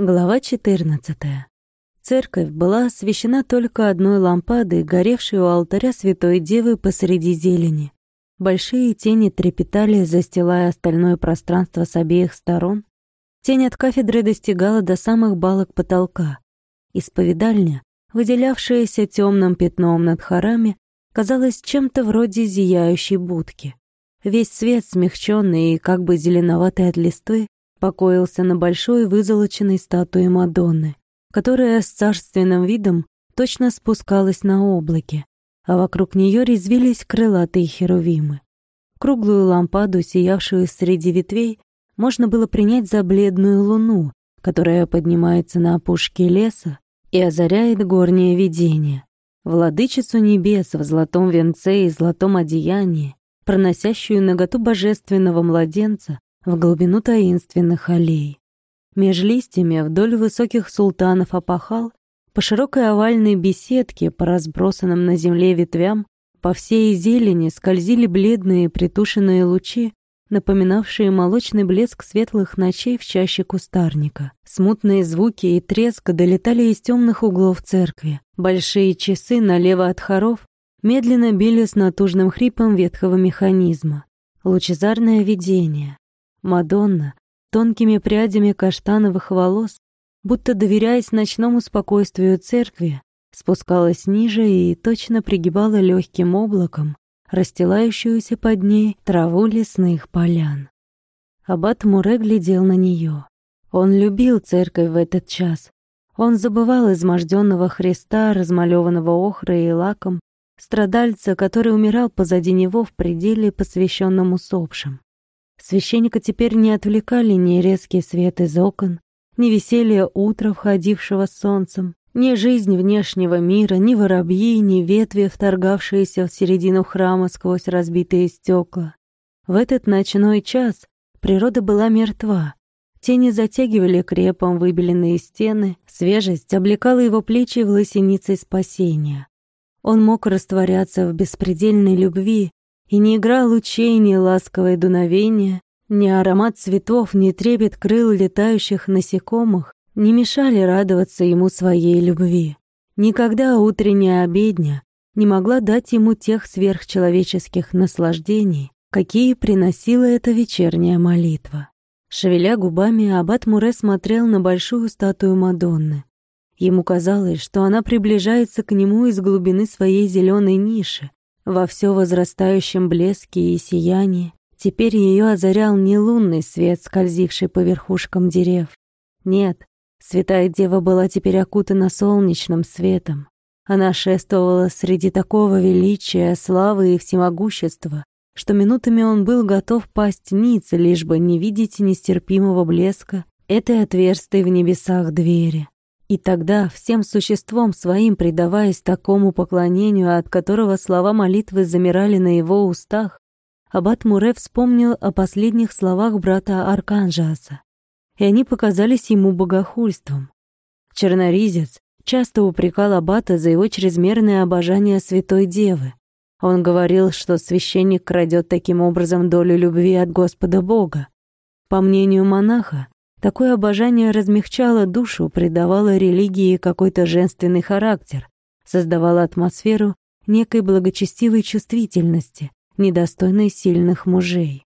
Глава 14. Церковь была освещена только одной лампадой, горевшей у алтаря Святой Девы посреди зелени. Большие тени трепетали, застилая остальное пространство с обеих сторон. Тень от кафедры достигала до самых балок потолка. Исповедальня, выделявшаяся темным пятном над хорами, казалась чем-то вроде зияющей будки. Весь свет, смягченный и как бы зеленоватый от листвы, покоился на большой вызолоченной статуе Мадонны, которая с царственным видом точно спускалась на облаке, а вокруг нее резвились крылатые херувимы. Круглую лампаду, сиявшую среди ветвей, можно было принять за бледную луну, которая поднимается на опушке леса и озаряет горнее видение. Владычицу небес в золотом венце и золотом одеянии, проносящую наготу божественного младенца, в глубину таинственных аллей. Меж листьями вдоль высоких султанов опахал, по широкой овальной беседке, по разбросанным на земле ветвям, по всей зелени скользили бледные притушенные лучи, напоминавшие молочный блеск светлых ночей в чаще кустарника. Смутные звуки и треск долетали из темных углов церкви. Большие часы налево от хоров медленно били с натужным хрипом ветхого механизма. Лучезарное видение. Мадонна, тонкими прядями каштановых волос, будто доверяясь ночному спокойствию церкви, спускалась ниже и точно пригибала легким облаком расстилающуюся под ней траву лесных полян. Аббат Муре глядел на нее. Он любил церковь в этот час. Он забывал изможденного Христа, размалеванного охрой и лаком, страдальца, который умирал позади него в пределе, посвященном усопшим. Священника теперь не отвлекали ни резкий свет из окон, ни веселье утра, входившего с солнцем, ни жизнь внешнего мира, ни воробьи, ни ветви, вторгавшиеся в середину храма сквозь разбитые стекла. В этот ночной час природа была мертва. Тени затягивали крепом выбеленные стены, свежесть облекала его плечи в лосинице спасения. Он мог растворяться в беспредельной любви, и ни игра лучей, ни ласковое дуновение, ни аромат цветов, ни трепет крыл летающих насекомых не мешали радоваться ему своей любви. Никогда утренняя обедня не могла дать ему тех сверхчеловеческих наслаждений, какие приносила эта вечерняя молитва. Шевеля губами, аббат Муре смотрел на большую статую Мадонны. Ему казалось, что она приближается к нему из глубины своей зеленой ниши, во все возрастающем блеске и сиянии. Теперь ее озарял не лунный свет, скользивший по верхушкам дерев. Нет, святая дева была теперь окутана солнечным светом. Она шествовала среди такого величия, славы и всемогущества, что минутами он был готов пасть ниц, лишь бы не видеть нестерпимого блеска этой отверстой в небесах двери. И тогда, всем существом своим предаваясь такому поклонению, от которого слова молитвы замирали на его устах, Аббат Муре вспомнил о последних словах брата Арканжаса, и они показались ему богохульством. Черноризец часто упрекал Аббата за его чрезмерное обожание Святой Девы. Он говорил, что священник крадет таким образом долю любви от Господа Бога. По мнению монаха, Такое обожание размягчало душу, придавало религии какой-то женственный характер, создавало атмосферу некой благочестивой чувствительности, недостойной сильных мужей.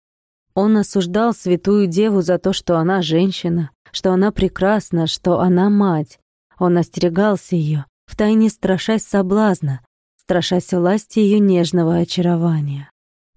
Он осуждал святую деву за то, что она женщина, что она прекрасна, что она мать. Он остерегался ее, втайне страшась соблазна, страшась власти ее нежного очарования.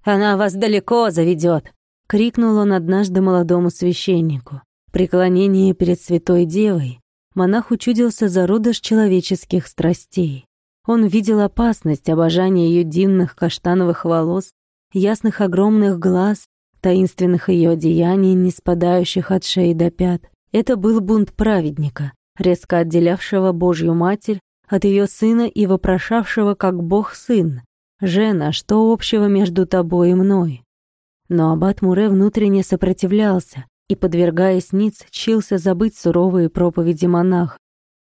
«Она вас далеко заведет!» — крикнул он однажды молодому священнику преклонении перед Святой Девой монах учудился зародыш человеческих страстей. Он видел опасность обожания ее дивных каштановых волос, ясных огромных глаз, таинственных ее одеяний, не спадающих от шеи до пят. Это был бунт праведника, резко отделявшего Божью Матерь от ее сына и вопрошавшего как Бог сын, «Жена, что общего между тобой и мной?» Но аббат Муре внутренне сопротивлялся, и, подвергаясь ниц, чился забыть суровые проповеди монах.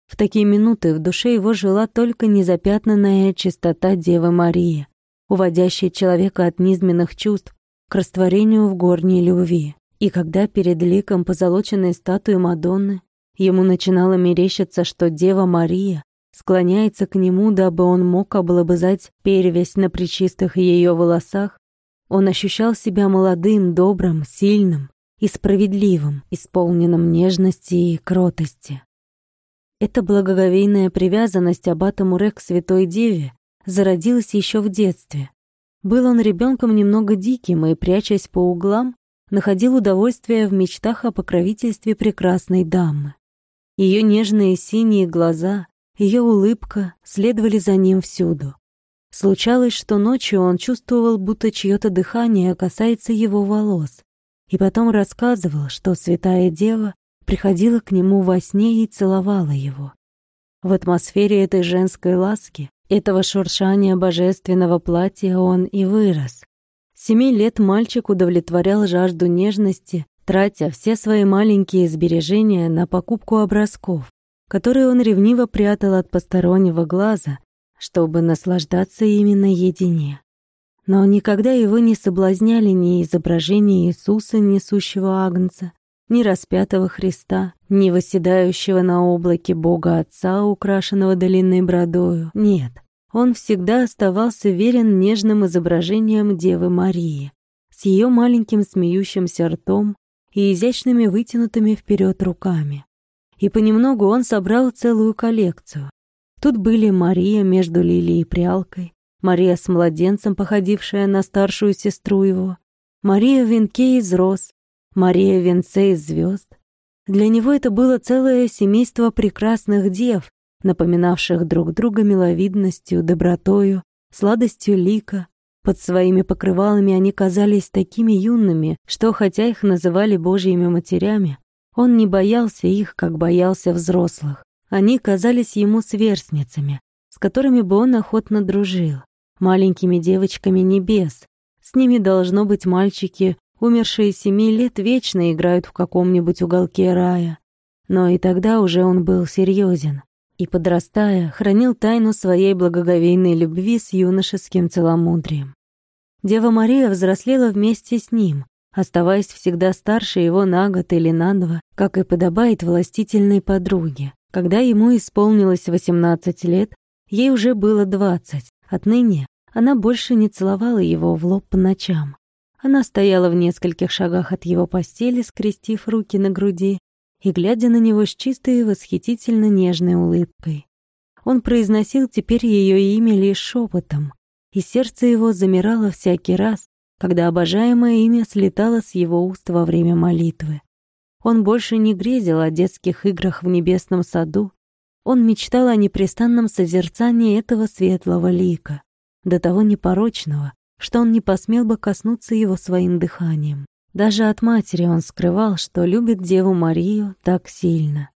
В такие минуты в душе его жила только незапятнанная чистота Девы Марии, уводящая человека от низменных чувств к растворению в горней любви. И когда перед ликом позолоченной статуи Мадонны Ему начинало мерещиться, что Дева Мария склоняется к нему, дабы он мог облобызать перевязь на причистых ее волосах. Он ощущал себя молодым, добрым, сильным и справедливым, исполненным нежности и кротости. Эта благоговейная привязанность аббата Муре к Святой Деве зародилась еще в детстве. Был он ребенком немного диким и, прячась по углам, находил удовольствие в мечтах о покровительстве прекрасной дамы. Ее нежные синие глаза, ее улыбка следовали за ним всюду. Случалось, что ночью он чувствовал, будто чье-то дыхание касается его волос, и потом рассказывал, что святая дева приходила к нему во сне и целовала его. В атмосфере этой женской ласки, этого шуршания божественного платья он и вырос. семи лет мальчик удовлетворял жажду нежности тратя все свои маленькие сбережения на покупку образков, которые он ревниво прятал от постороннего глаза, чтобы наслаждаться ими наедине. Но никогда его не соблазняли ни изображения Иисуса, несущего Агнца, ни распятого Христа, ни восседающего на облаке Бога Отца, украшенного длинной бродою. Нет, он всегда оставался верен нежным изображениям Девы Марии, с ее маленьким смеющимся ртом, и изящными вытянутыми вперед руками. И понемногу он собрал целую коллекцию. Тут были Мария между лилией и прялкой, Мария с младенцем, походившая на старшую сестру его, Мария в венке из роз, Мария в венце из звезд. Для него это было целое семейство прекрасных дев, напоминавших друг друга миловидностью, добротою, сладостью лика, под своими покрывалами они казались такими юными, что, хотя их называли божьими матерями, он не боялся их, как боялся взрослых. Они казались ему сверстницами, с которыми бы он охотно дружил, маленькими девочками небес. С ними должно быть мальчики, умершие семи лет, вечно играют в каком-нибудь уголке рая. Но и тогда уже он был серьезен и, подрастая, хранил тайну своей благоговейной любви с юношеским целомудрием. Дева Мария взрослела вместе с ним, оставаясь всегда старше его на год или на два, как и подобает властительной подруге. Когда ему исполнилось 18 лет, ей уже было 20. Отныне она больше не целовала его в лоб по ночам. Она стояла в нескольких шагах от его постели, скрестив руки на груди, и глядя на него с чистой и восхитительно нежной улыбкой. Он произносил теперь ее имя лишь шепотом, и сердце его замирало всякий раз, когда обожаемое имя слетало с его уст во время молитвы. Он больше не грезил о детских играх в небесном саду, он мечтал о непрестанном созерцании этого светлого лика, до того непорочного, что он не посмел бы коснуться его своим дыханием. Даже от матери он скрывал, что любит Деву Марию так сильно.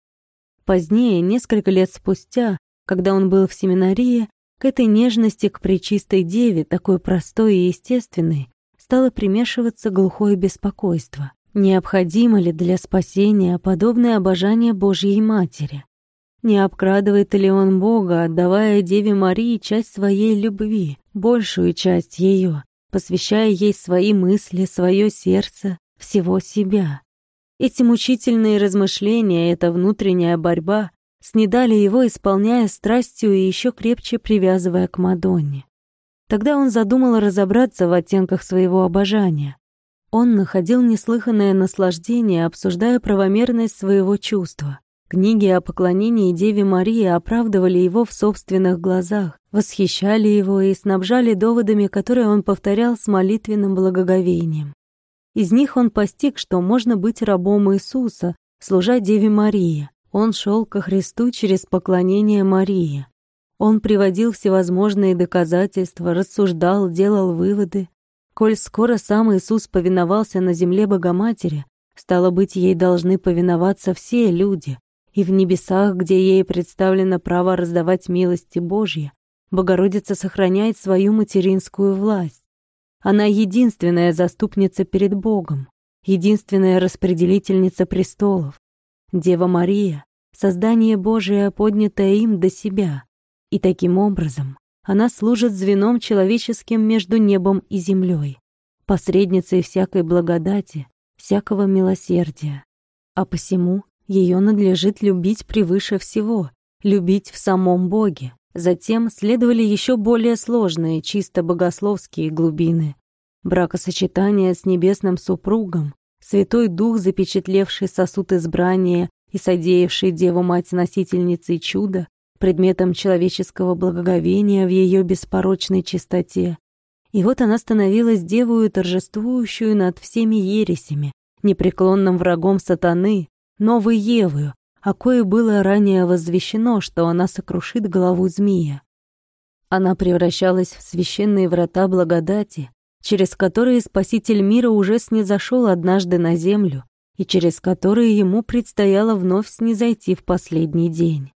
Позднее, несколько лет спустя, когда он был в семинарии, к этой нежности к пречистой Деве, такой простой и естественной, стало примешиваться глухое беспокойство. Необходимо ли для спасения подобное обожание Божьей Матери? Не обкрадывает ли он Бога, отдавая Деве Марии часть своей любви, большую часть ее, посвящая ей свои мысли, свое сердце, всего себя. Эти мучительные размышления, эта внутренняя борьба снедали его, исполняя страстью и еще крепче привязывая к Мадонне. Тогда он задумал разобраться в оттенках своего обожания. Он находил неслыханное наслаждение, обсуждая правомерность своего чувства. Книги о поклонении Деве Марии оправдывали его в собственных глазах, восхищали его и снабжали доводами, которые он повторял с молитвенным благоговением. Из них он постиг, что можно быть рабом Иисуса, служа Деве Марии. Он шел ко Христу через поклонение Марии. Он приводил всевозможные доказательства, рассуждал, делал выводы. Коль скоро сам Иисус повиновался на земле Богоматери, стало быть, ей должны повиноваться все люди, и в небесах, где ей представлено право раздавать милости Божьи, Богородица сохраняет свою материнскую власть. Она единственная заступница перед Богом, единственная распределительница престолов. Дева Мария — создание Божие, поднятое им до себя, и таким образом она служит звеном человеческим между небом и землей, посредницей всякой благодати, всякого милосердия. А посему Ее надлежит любить превыше всего, любить в самом Боге. Затем следовали еще более сложные, чисто богословские глубины. Бракосочетание с небесным супругом, Святой Дух, запечатлевший сосуд избрания и содеявший Деву-Мать носительницей чуда, предметом человеческого благоговения в ее беспорочной чистоте. И вот она становилась девою, торжествующую над всеми ересями, непреклонным врагом сатаны, новой Евою, о кое было ранее возвещено, что она сокрушит голову змея. Она превращалась в священные врата благодати, через которые Спаситель мира уже снизошел однажды на землю и через которые ему предстояло вновь снизойти в последний день.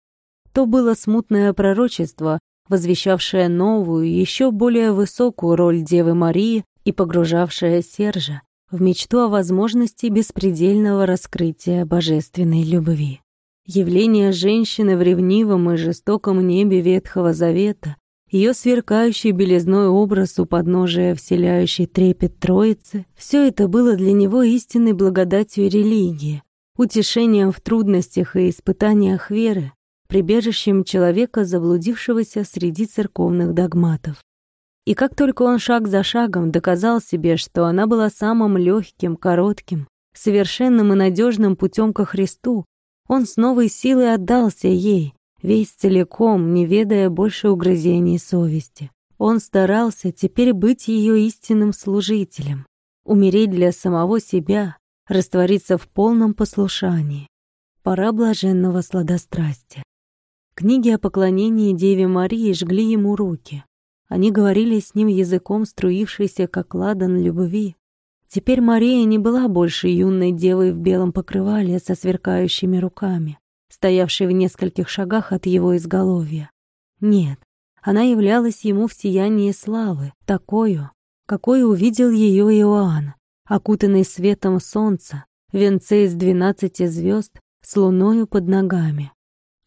То было смутное пророчество, возвещавшее новую, еще более высокую роль Девы Марии и погружавшее Сержа в мечту о возможности беспредельного раскрытия божественной любви. Явление женщины в ревнивом и жестоком небе Ветхого Завета, ее сверкающий белизной образ у подножия вселяющий трепет Троицы, все это было для него истинной благодатью религии, утешением в трудностях и испытаниях веры, прибежищем человека, заблудившегося среди церковных догматов. И как только он шаг за шагом доказал себе, что она была самым легким, коротким, совершенным и надежным путем ко Христу, он с новой силой отдался ей, весь целиком, не ведая больше угрызений совести. Он старался теперь быть ее истинным служителем, умереть для самого себя, раствориться в полном послушании. Пора блаженного сладострастия. Книги о поклонении Деве Марии жгли ему руки. Они говорили с ним языком, струившейся, как ладан любви. Теперь Мария не была больше юной девой в белом покрывале со сверкающими руками, стоявшей в нескольких шагах от его изголовья. Нет, она являлась ему в сиянии славы, такую, какой увидел ее Иоанн, окутанный светом солнца, венце из двенадцати звезд с луною под ногами.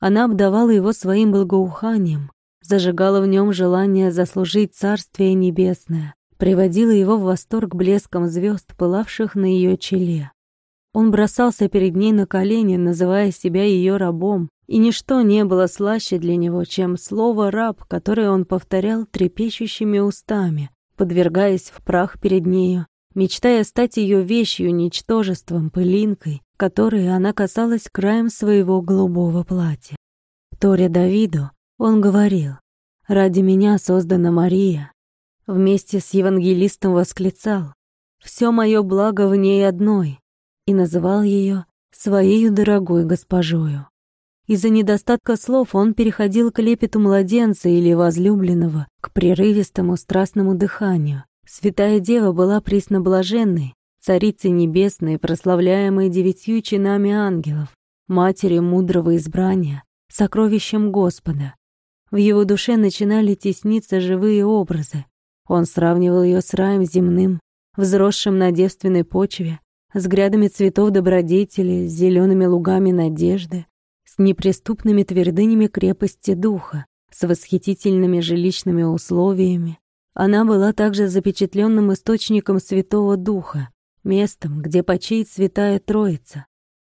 Она обдавала его своим благоуханием, зажигала в нем желание заслужить Царствие Небесное, приводила его в восторг блеском звезд, пылавших на ее челе. Он бросался перед ней на колени, называя себя ее рабом, и ничто не было слаще для него, чем слово «раб», которое он повторял трепещущими устами, подвергаясь в прах перед нею, мечтая стать ее вещью, ничтожеством, пылинкой, которой она касалась краем своего голубого платья. Торе Давиду он говорил, «Ради меня создана Мария». Вместе с евангелистом восклицал, «Все мое благо в ней одной», и называл ее своей дорогой госпожою. Из-за недостатка слов он переходил к лепету младенца или возлюбленного, к прерывистому страстному дыханию. Святая Дева была пресноблаженной, царицей небесной, прославляемой девятью чинами ангелов, матерью мудрого избрания, сокровищем Господа. В его душе начинали тесниться живые образы. Он сравнивал ее с раем земным, взросшим на девственной почве, с грядами цветов добродетели, с зелеными лугами надежды, с неприступными твердынями крепости духа, с восхитительными жилищными условиями. Она была также запечатленным источником Святого Духа, местом, где почиет Святая Троица,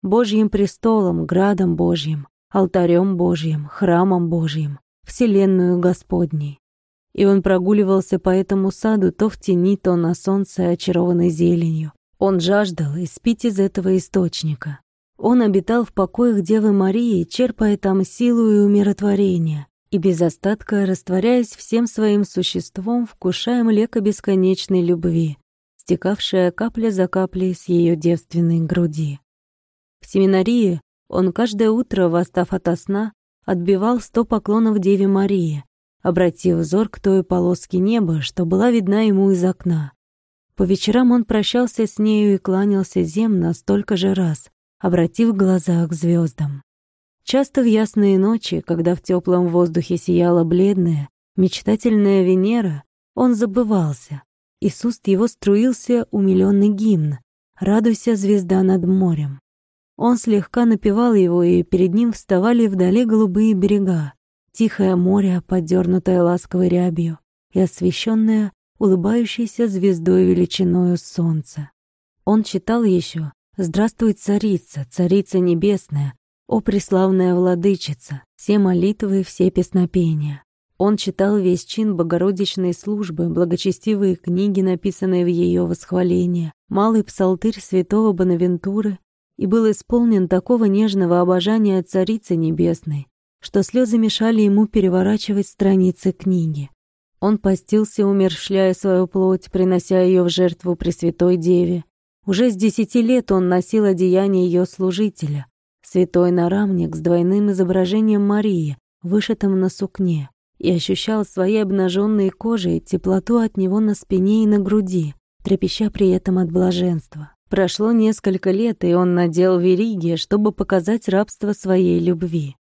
Божьим престолом, градом Божьим, алтарем Божьим, храмом Божьим, вселенную Господней. И он прогуливался по этому саду то в тени, то на солнце, очарованной зеленью. Он жаждал испить из этого источника. Он обитал в покоях Девы Марии, черпая там силу и умиротворение, и без остатка, растворяясь всем своим существом, вкушая млеко бесконечной любви, стекавшая капля за каплей с ее девственной груди. В семинарии он каждое утро, восстав ото сна, отбивал сто поклонов Деве Марии, обратив взор к той полоске неба, что была видна ему из окна. По вечерам он прощался с нею и кланялся земно столько же раз, обратив глаза к звездам. Часто в ясные ночи, когда в теплом воздухе сияла бледная, мечтательная Венера, он забывался, и с уст его струился умиленный гимн «Радуйся, звезда над морем». Он слегка напевал его, и перед ним вставали вдали голубые берега, тихое море, подернутое ласковой рябью и освещенное улыбающейся звездой величиною солнца. Он читал еще «Здравствуй, царица, царица небесная, о преславная владычица, все молитвы, все песнопения». Он читал весь чин Богородичной службы, благочестивые книги, написанные в ее восхваление, малый псалтырь святого Бонавентуры, и был исполнен такого нежного обожания Царицы Небесной, что слезы мешали ему переворачивать страницы книги. Он постился, умершляя свою плоть, принося ее в жертву Пресвятой Деве. Уже с десяти лет он носил одеяние ее служителя, святой нарамник с двойным изображением Марии, вышитым на сукне, и ощущал своей обнаженной кожей теплоту от него на спине и на груди, трепеща при этом от блаженства. Прошло несколько лет, и он надел вериги, чтобы показать рабство своей любви.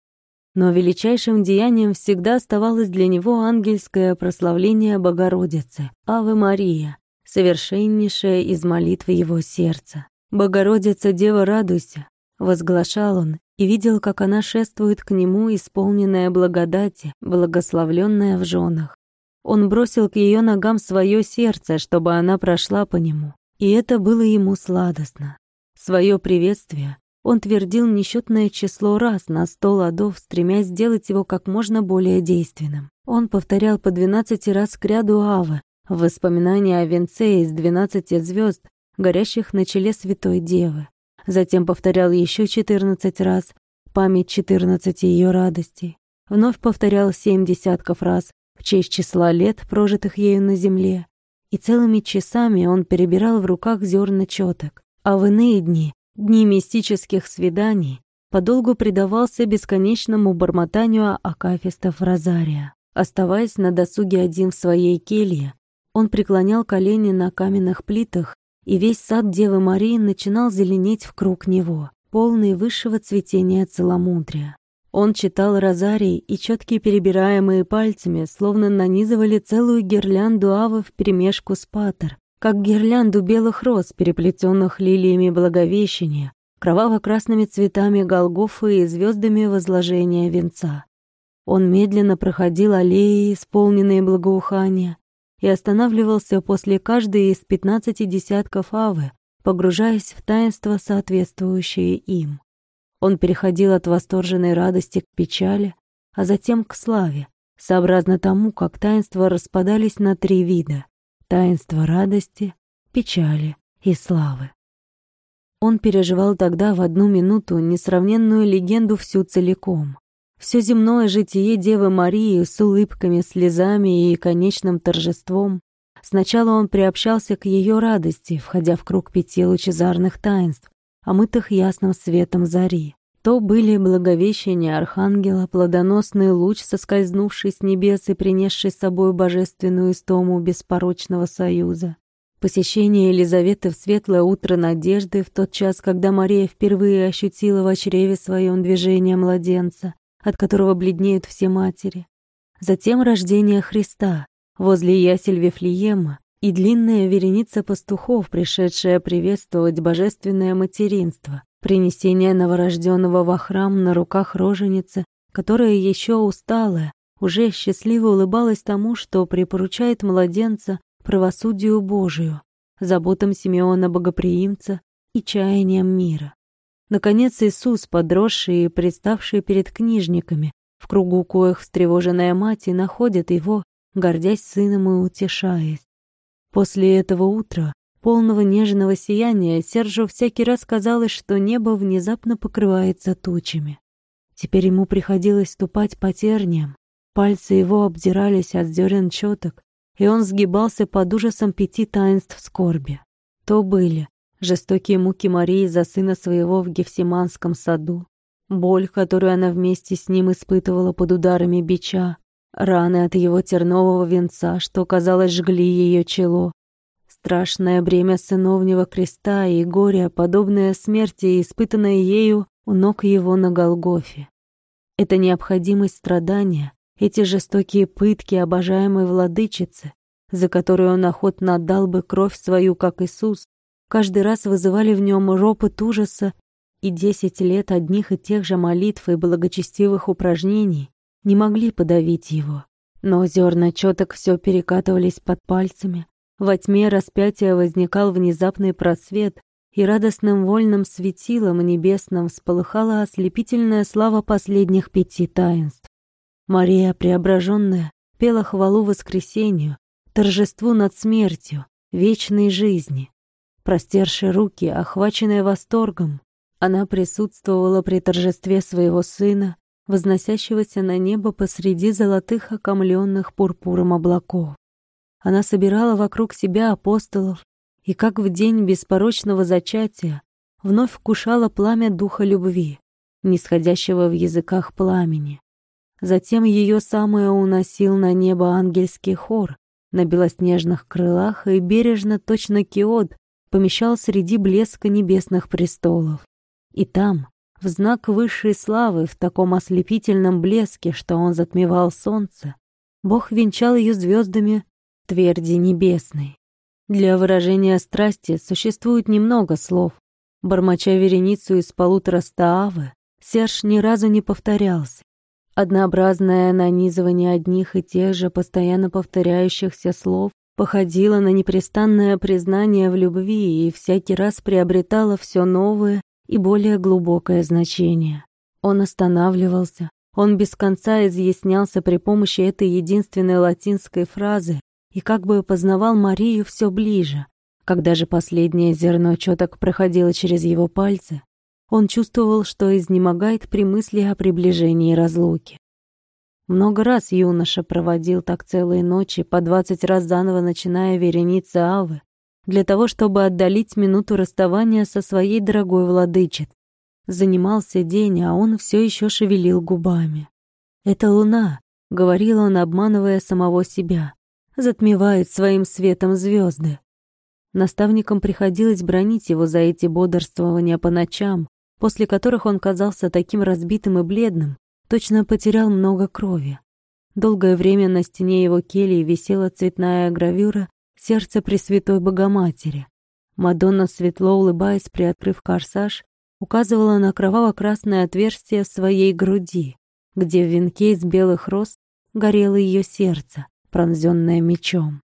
Но величайшим деянием всегда оставалось для него ангельское прославление Богородицы, Аве Мария, совершеннейшая из молитв его сердца. «Богородица, Дева, радуйся!» — возглашал он, и видел, как она шествует к нему, исполненная благодати, благословленная в женах. Он бросил к ее ногам свое сердце, чтобы она прошла по нему, и это было ему сладостно. Свое приветствие он твердил несчетное число раз на сто ладов, стремясь сделать его как можно более действенным. Он повторял по двенадцати раз к ряду Авы, воспоминания о венце из двенадцати звезд, горящих на челе Святой Девы. Затем повторял еще четырнадцать раз память четырнадцати ее радостей. Вновь повторял семь десятков раз в честь числа лет, прожитых ею на земле. И целыми часами он перебирал в руках зерна четок. А в иные дни, дни мистических свиданий, подолгу предавался бесконечному бормотанию акафистов Розария. Оставаясь на досуге один в своей келье, он преклонял колени на каменных плитах, и весь сад Девы Марии начинал зеленеть в круг него, полный высшего цветения целомудрия. Он читал розарий, и четкие перебираемые пальцами словно нанизывали целую гирлянду авы в перемешку с патер, как гирлянду белых роз, переплетенных лилиями Благовещения, кроваво-красными цветами Голгофы и звездами возложения венца. Он медленно проходил аллеи, исполненные благоухания, и останавливался после каждой из пятнадцати десятков авы, погружаясь в таинство, соответствующее им. Он переходил от восторженной радости к печали, а затем к славе, сообразно тому, как таинства распадались на три вида — таинство радости, печали и славы. Он переживал тогда в одну минуту несравненную легенду всю целиком. Все земное житие Девы Марии с улыбками, слезами и конечным торжеством. Сначала он приобщался к ее радости, входя в круг пяти лучезарных таинств, омытых ясным светом зари. То были благовещение Архангела, плодоносный луч, соскользнувший с небес и принесший с собой божественную истому беспорочного союза. Посещение Елизаветы в светлое утро надежды в тот час, когда Мария впервые ощутила в чреве своем движение младенца, от которого бледнеют все матери. Затем рождение Христа возле ясель Вифлеема и длинная вереница пастухов, пришедшая приветствовать божественное материнство, принесение новорожденного во храм на руках роженицы, которая еще усталая, уже счастливо улыбалась тому, что припоручает младенца правосудию Божию, заботам Симеона Богоприимца и чаяниям мира. Наконец Иисус, подросший и представший перед книжниками, в кругу коих встревоженная мать и находит его, гордясь сыном и утешаясь. После этого утра, полного нежного сияния, Сержу всякий раз казалось, что небо внезапно покрывается тучами. Теперь ему приходилось ступать по терниям, пальцы его обдирались от зерен четок, и он сгибался под ужасом пяти таинств скорби. То были жестокие муки Марии за сына своего в Гефсиманском саду, боль, которую она вместе с ним испытывала под ударами бича, раны от его тернового венца, что, казалось, жгли ее чело, страшное бремя сыновнего креста и горе, подобное смерти, испытанное ею у ног его на Голгофе. Это необходимость страдания, эти жестокие пытки обожаемой владычицы, за которую он охотно отдал бы кровь свою, как Иисус, каждый раз вызывали в нем ропот ужаса, и десять лет одних и тех же молитв и благочестивых упражнений не могли подавить его. Но зерна четок все перекатывались под пальцами, во тьме распятия возникал внезапный просвет, и радостным вольным светилом небесным всполыхала ослепительная слава последних пяти таинств. Мария Преображенная пела хвалу воскресению, торжеству над смертью, вечной жизни. Простерши руки, охваченная восторгом, она присутствовала при торжестве своего сына, возносящегося на небо посреди золотых окомленных пурпуром облаков. Она собирала вокруг себя апостолов, и как в день беспорочного зачатия вновь вкушала пламя духа любви, нисходящего в языках пламени. Затем ее самое уносил на небо ангельский хор на белоснежных крылах и бережно, точно киод, помещал среди блеска небесных престолов. И там, в знак высшей славы, в таком ослепительном блеске, что он затмевал солнце, Бог венчал ее звездами тверди небесной. Для выражения страсти существует немного слов. Бормоча вереницу из полутора стаавы, Серж ни разу не повторялся. Однообразное нанизывание одних и тех же постоянно повторяющихся слов походило на непрестанное признание в любви и всякий раз приобретало все новое и более глубокое значение. Он останавливался, он без конца изъяснялся при помощи этой единственной латинской фразы, и как бы познавал Марию все ближе. Когда же последнее зерно четок проходило через его пальцы, он чувствовал, что изнемогает при мысли о приближении разлуки. Много раз юноша проводил так целые ночи, по двадцать раз заново начиная вереницы Авы, для того, чтобы отдалить минуту расставания со своей дорогой владычицей. Занимался день, а он все еще шевелил губами. «Это луна», — говорил он, обманывая самого себя затмевает своим светом звезды. Наставникам приходилось бронить его за эти бодрствования по ночам, после которых он казался таким разбитым и бледным, точно потерял много крови. Долгое время на стене его кельи висела цветная гравюра «Сердце Пресвятой Богоматери». Мадонна, светло улыбаясь, приоткрыв корсаж, указывала на кроваво-красное отверстие в своей груди, где в венке из белых роз горело ее сердце, пронзенное мечом.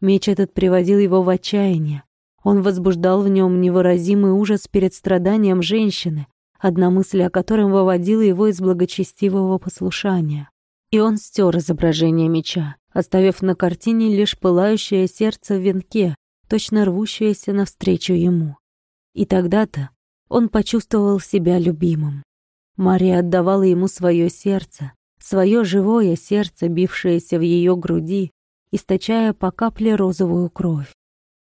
Меч этот приводил его в отчаяние. Он возбуждал в нем невыразимый ужас перед страданием женщины, одна мысль о котором выводила его из благочестивого послушания. И он стер изображение меча, оставив на картине лишь пылающее сердце в венке, точно рвущееся навстречу ему. И тогда-то он почувствовал себя любимым. Мария отдавала ему свое сердце, свое живое сердце, бившееся в ее груди, источая по капле розовую кровь.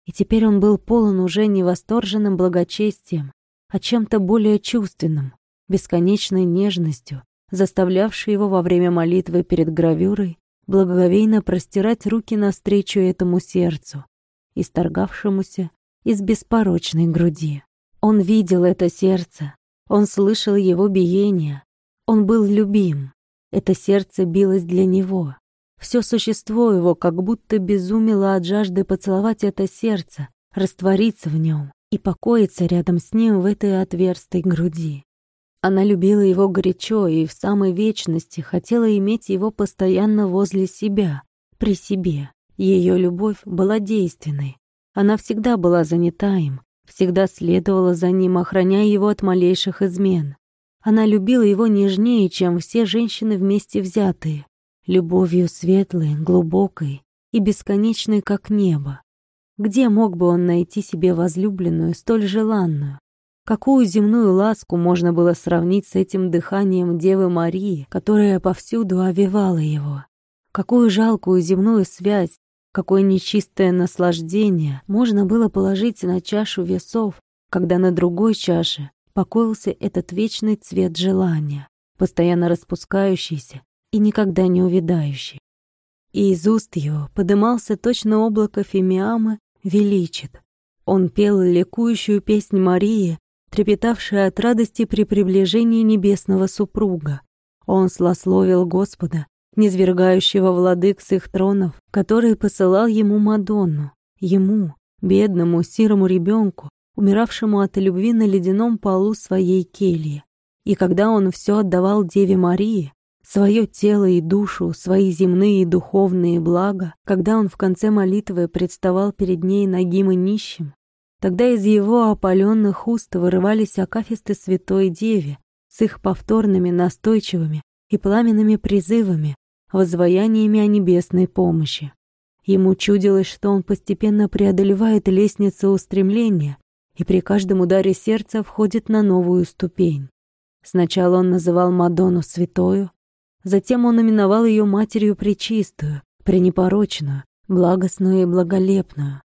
И теперь он был полон уже не восторженным благочестием, а чем-то более чувственным, бесконечной нежностью, заставлявшей его во время молитвы перед гравюрой благоговейно простирать руки навстречу этому сердцу, исторгавшемуся из беспорочной груди. Он видел это сердце, он слышал его биение, он был любим, это сердце билось для него. Все существо его как будто безумело от жажды поцеловать это сердце, раствориться в нем и покоиться рядом с ним в этой отверстой груди. Она любила его горячо и в самой вечности хотела иметь его постоянно возле себя, при себе. Ее любовь была действенной. Она всегда была занята им, всегда следовала за ним, охраняя его от малейших измен. Она любила его нежнее, чем все женщины вместе взятые, любовью светлой, глубокой и бесконечной, как небо. Где мог бы он найти себе возлюбленную, столь желанную? Какую земную ласку можно было сравнить с этим дыханием Девы Марии, которая повсюду овевала его? Какую жалкую земную связь, какое нечистое наслаждение можно было положить на чашу весов, когда на другой чаше покоился этот вечный цвет желания, постоянно распускающийся и никогда не увядающий. И из уст его подымался точно облако фимиама величит. Он пел ликующую песнь Марии, трепетавшая от радости при приближении небесного супруга. Он слословил Господа, низвергающего владык с их тронов, который посылал ему Мадонну, ему, бедному, сирому ребенку, умиравшему от любви на ледяном полу своей кельи. И когда он все отдавал Деве Марии, свое тело и душу, свои земные и духовные блага, когда он в конце молитвы представал перед ней нагим и нищим, Тогда из его опаленных уст вырывались акафисты святой деви с их повторными, настойчивыми и пламенными призывами, воззваяниями о небесной помощи. Ему чудилось, что он постепенно преодолевает лестницу устремления и при каждом ударе сердца входит на новую ступень. Сначала он называл Мадонну святою, затем он именовал ее матерью пречистую, пренепорочную, благостную и благолепную.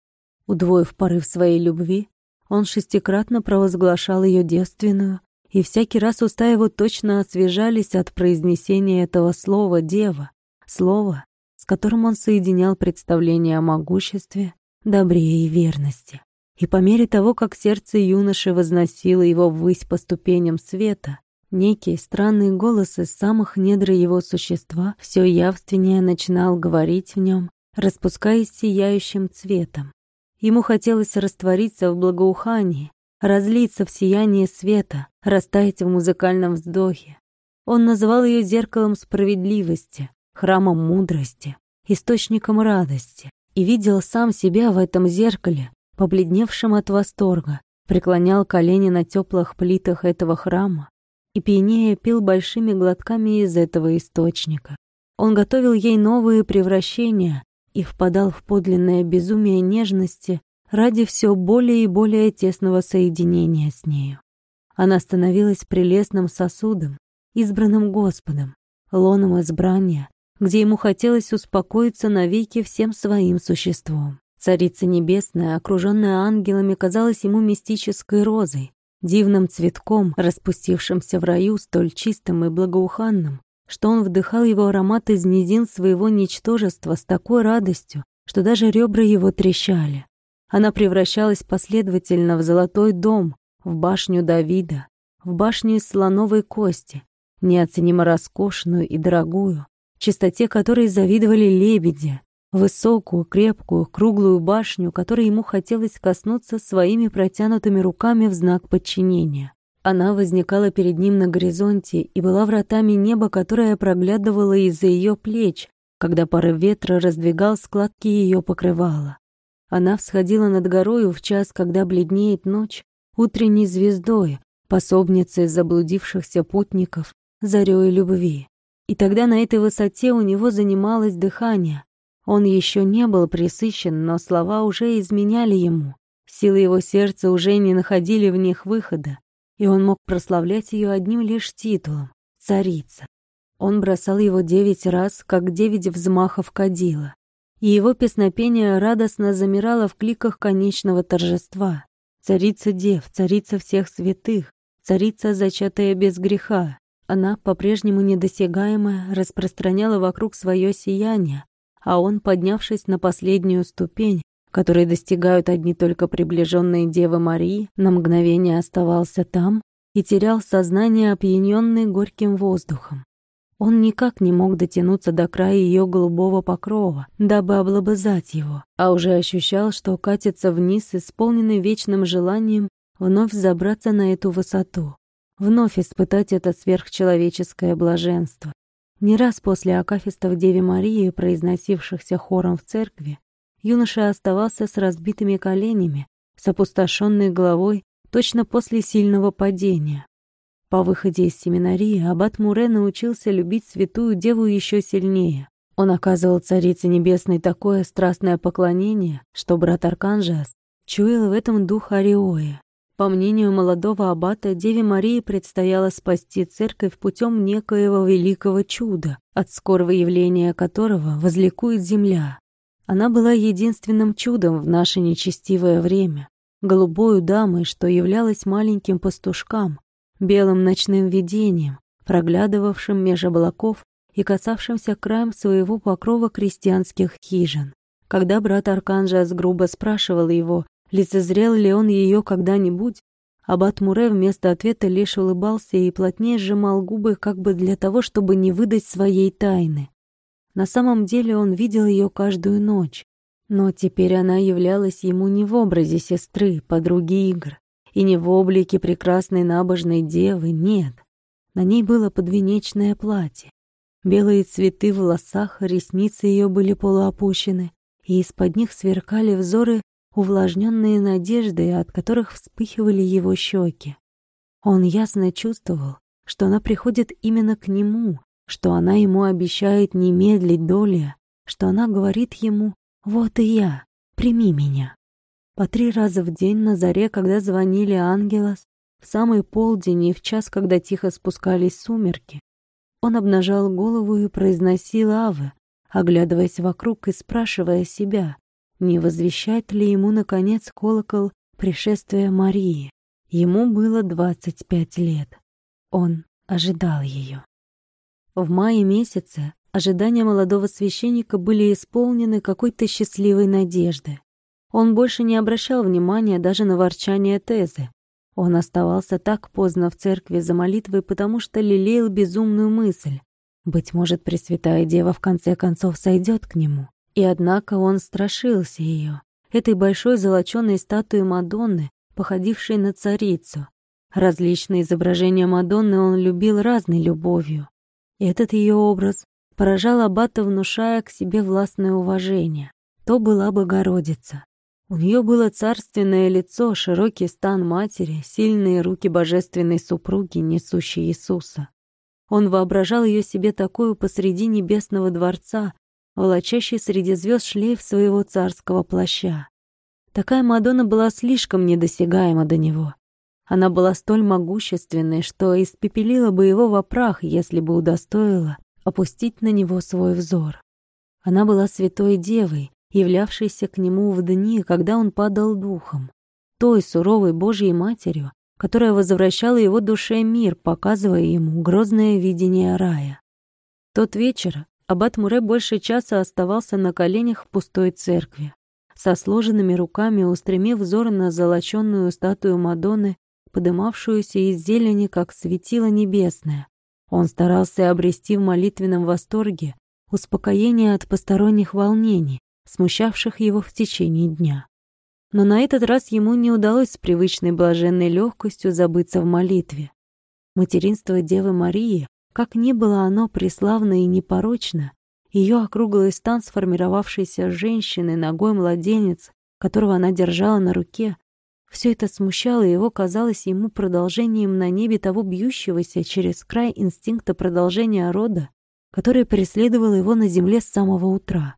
Удвоив порыв своей любви, он шестикратно провозглашал ее девственную, и всякий раз уста его точно освежались от произнесения этого слова «дева», слова, с которым он соединял представление о могуществе, добре и верности. И по мере того, как сердце юноши возносило его ввысь по ступеням света, некий странный голос из самых недр его существа все явственнее начинал говорить в нем, распускаясь сияющим цветом. Ему хотелось раствориться в благоухании, разлиться в сиянии света, растаять в музыкальном вздохе. Он называл ее зеркалом справедливости, храмом мудрости, источником радости, и видел сам себя в этом зеркале, побледневшим от восторга, преклонял колени на теплых плитах этого храма и пьянее пил большими глотками из этого источника. Он готовил ей новые превращения, и впадал в подлинное безумие нежности ради все более и более тесного соединения с нею. Она становилась прелестным сосудом, избранным Господом, лоном избрания, где ему хотелось успокоиться навеки всем своим существом. Царица Небесная, окруженная ангелами, казалась ему мистической розой, дивным цветком, распустившимся в раю столь чистым и благоуханным, что он вдыхал его аромат из низин своего ничтожества с такой радостью, что даже ребра его трещали. Она превращалась последовательно в золотой дом, в башню Давида, в башню из слоновой кости, неоценимо роскошную и дорогую, чистоте которой завидовали лебеди, высокую, крепкую, круглую башню, которой ему хотелось коснуться своими протянутыми руками в знак подчинения. Она возникала перед ним на горизонте и была вратами неба, которое проглядывало из-за ее плеч, когда порыв ветра раздвигал складки ее покрывала. Она всходила над горою в час, когда бледнеет ночь, утренней звездой, пособницей заблудившихся путников, зарёй любви. И тогда на этой высоте у него занималось дыхание. Он еще не был присыщен, но слова уже изменяли ему. Силы его сердца уже не находили в них выхода и он мог прославлять ее одним лишь титулом — царица. Он бросал его девять раз, как девять взмахов кадила, и его песнопение радостно замирало в кликах конечного торжества. Царица дев, царица всех святых, царица, зачатая без греха. Она, по-прежнему недосягаемая, распространяла вокруг свое сияние, а он, поднявшись на последнюю ступень, которые достигают одни только приближенные Девы Марии, на мгновение оставался там и терял сознание, опьяненный горьким воздухом. Он никак не мог дотянуться до края ее голубого покрова, дабы облобызать его, а уже ощущал, что катится вниз, исполненный вечным желанием вновь забраться на эту высоту, вновь испытать это сверхчеловеческое блаженство. Не раз после акафистов Деве Марии, произносившихся хором в церкви, юноша оставался с разбитыми коленями, с опустошенной головой, точно после сильного падения. По выходе из семинарии аббат Муре научился любить святую деву еще сильнее. Он оказывал Царице Небесной такое страстное поклонение, что брат Арканжас чуял в этом дух Ариоя. По мнению молодого аббата, Деве Марии предстояло спасти церковь путем некоего великого чуда, от скорого явления которого возликует земля. Она была единственным чудом в наше нечестивое время, голубою дамой, что являлась маленьким пастушкам, белым ночным видением, проглядывавшим меж облаков и касавшимся краем своего покрова крестьянских хижин. Когда брат Арканжас грубо спрашивал его, лицезрел ли он ее когда-нибудь, Аббат Муре вместо ответа лишь улыбался и плотнее сжимал губы, как бы для того, чтобы не выдать своей тайны. На самом деле он видел ее каждую ночь, но теперь она являлась ему не в образе сестры, подруги игр, и не в облике прекрасной набожной девы, нет. На ней было подвенечное платье. Белые цветы в волосах, ресницы ее были полуопущены, и из-под них сверкали взоры увлажненные надеждой, от которых вспыхивали его щеки. Он ясно чувствовал, что она приходит именно к нему, что она ему обещает не медлить доли, что она говорит ему «Вот и я, прими меня». По три раза в день на заре, когда звонили ангелос, в самый полдень и в час, когда тихо спускались сумерки, он обнажал голову и произносил авы, оглядываясь вокруг и спрашивая себя, не возвещать ли ему, наконец, колокол пришествия Марии. Ему было 25 лет. Он ожидал ее. В мае месяце ожидания молодого священника были исполнены какой-то счастливой надежды. Он больше не обращал внимания даже на ворчание Тезы. Он оставался так поздно в церкви за молитвой, потому что лелеял безумную мысль. Быть может, Пресвятая Дева в конце концов сойдет к нему. И однако он страшился ее, этой большой золоченой статуи Мадонны, походившей на царицу. Различные изображения Мадонны он любил разной любовью. И этот ее образ поражал аббата, внушая к себе властное уважение. То была Богородица. У нее было царственное лицо, широкий стан матери, сильные руки божественной супруги, несущей Иисуса. Он воображал ее себе такую посреди небесного дворца, волочащий среди звезд шлейф своего царского плаща. Такая Мадонна была слишком недосягаема до него. Она была столь могущественной, что испепелила бы его во прах, если бы удостоила опустить на него свой взор. Она была святой девой, являвшейся к нему в дни, когда он падал духом, той суровой Божьей Матерью, которая возвращала его душе мир, показывая ему грозное видение рая. Тот вечер аббат Муре больше часа оставался на коленях в пустой церкви, со сложенными руками устремив взор на золоченную статую Мадонны подымавшуюся из зелени, как светило небесное. Он старался обрести в молитвенном восторге успокоение от посторонних волнений, смущавших его в течение дня. Но на этот раз ему не удалось с привычной блаженной легкостью забыться в молитве. Материнство Девы Марии, как ни было оно преславно и непорочно, ее округлый стан сформировавшейся женщины, ногой младенец, которого она держала на руке, все это смущало его, казалось ему продолжением на небе того бьющегося через край инстинкта продолжения рода, который преследовал его на земле с самого утра.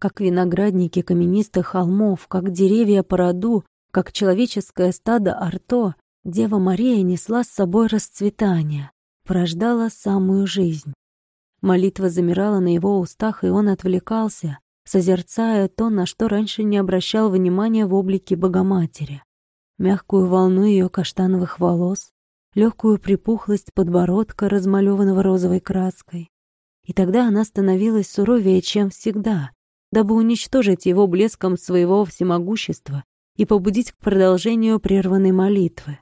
Как виноградники каменистых холмов, как деревья по роду, как человеческое стадо арто, Дева Мария несла с собой расцветание, порождала самую жизнь. Молитва замирала на его устах, и он отвлекался, созерцая то, на что раньше не обращал внимания в облике Богоматери мягкую волну ее каштановых волос, легкую припухлость подбородка, размалеванного розовой краской. И тогда она становилась суровее, чем всегда, дабы уничтожить его блеском своего всемогущества и побудить к продолжению прерванной молитвы.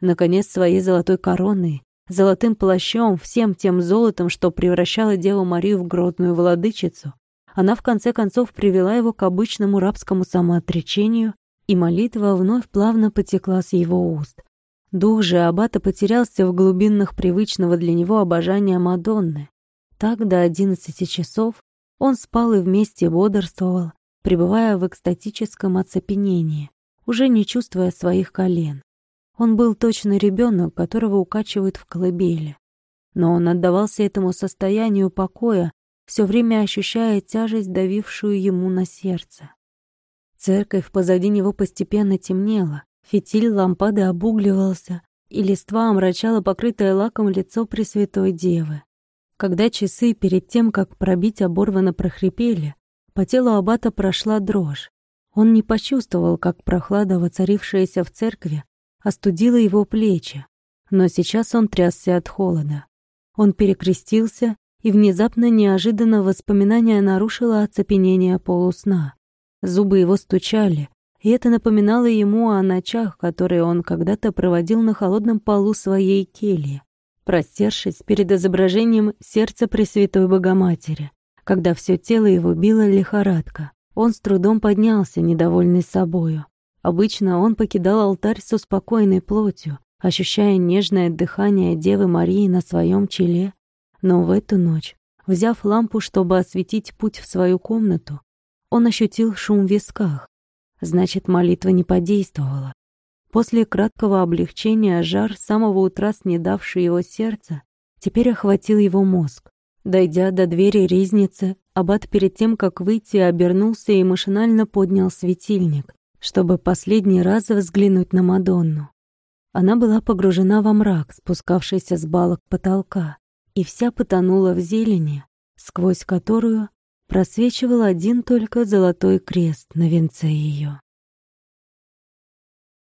Наконец, своей золотой короной, золотым плащом, всем тем золотом, что превращало Деву Марию в грозную владычицу, она в конце концов привела его к обычному рабскому самоотречению и молитва вновь плавно потекла с его уст. Дух же аббата потерялся в глубинах привычного для него обожания Мадонны. Так до одиннадцати часов он спал и вместе бодрствовал, пребывая в экстатическом оцепенении, уже не чувствуя своих колен. Он был точно ребенок, которого укачивают в колыбели. Но он отдавался этому состоянию покоя, все время ощущая тяжесть, давившую ему на сердце. Церковь позади него постепенно темнела, фитиль лампады обугливался, и листва омрачала покрытое лаком лицо Пресвятой Девы. Когда часы перед тем, как пробить оборвано прохрипели, по телу аббата прошла дрожь. Он не почувствовал, как прохлада, воцарившаяся в церкви, остудила его плечи, но сейчас он трясся от холода. Он перекрестился, и внезапно неожиданно воспоминание нарушило оцепенение полусна. Зубы его стучали, и это напоминало ему о ночах, которые он когда-то проводил на холодном полу своей кельи, простершись перед изображением сердца Пресвятой Богоматери, когда все тело его било лихорадка. Он с трудом поднялся, недовольный собою. Обычно он покидал алтарь со спокойной плотью, ощущая нежное дыхание Девы Марии на своем челе. Но в эту ночь, взяв лампу, чтобы осветить путь в свою комнату, он ощутил шум в висках. Значит, молитва не подействовала. После краткого облегчения жар самого утра снедавший его сердце теперь охватил его мозг. Дойдя до двери ризницы, аббат перед тем, как выйти, обернулся и машинально поднял светильник, чтобы последний раз взглянуть на Мадонну. Она была погружена во мрак, спускавшийся с балок потолка, и вся потонула в зелени, сквозь которую просвечивал один только золотой крест на венце ее.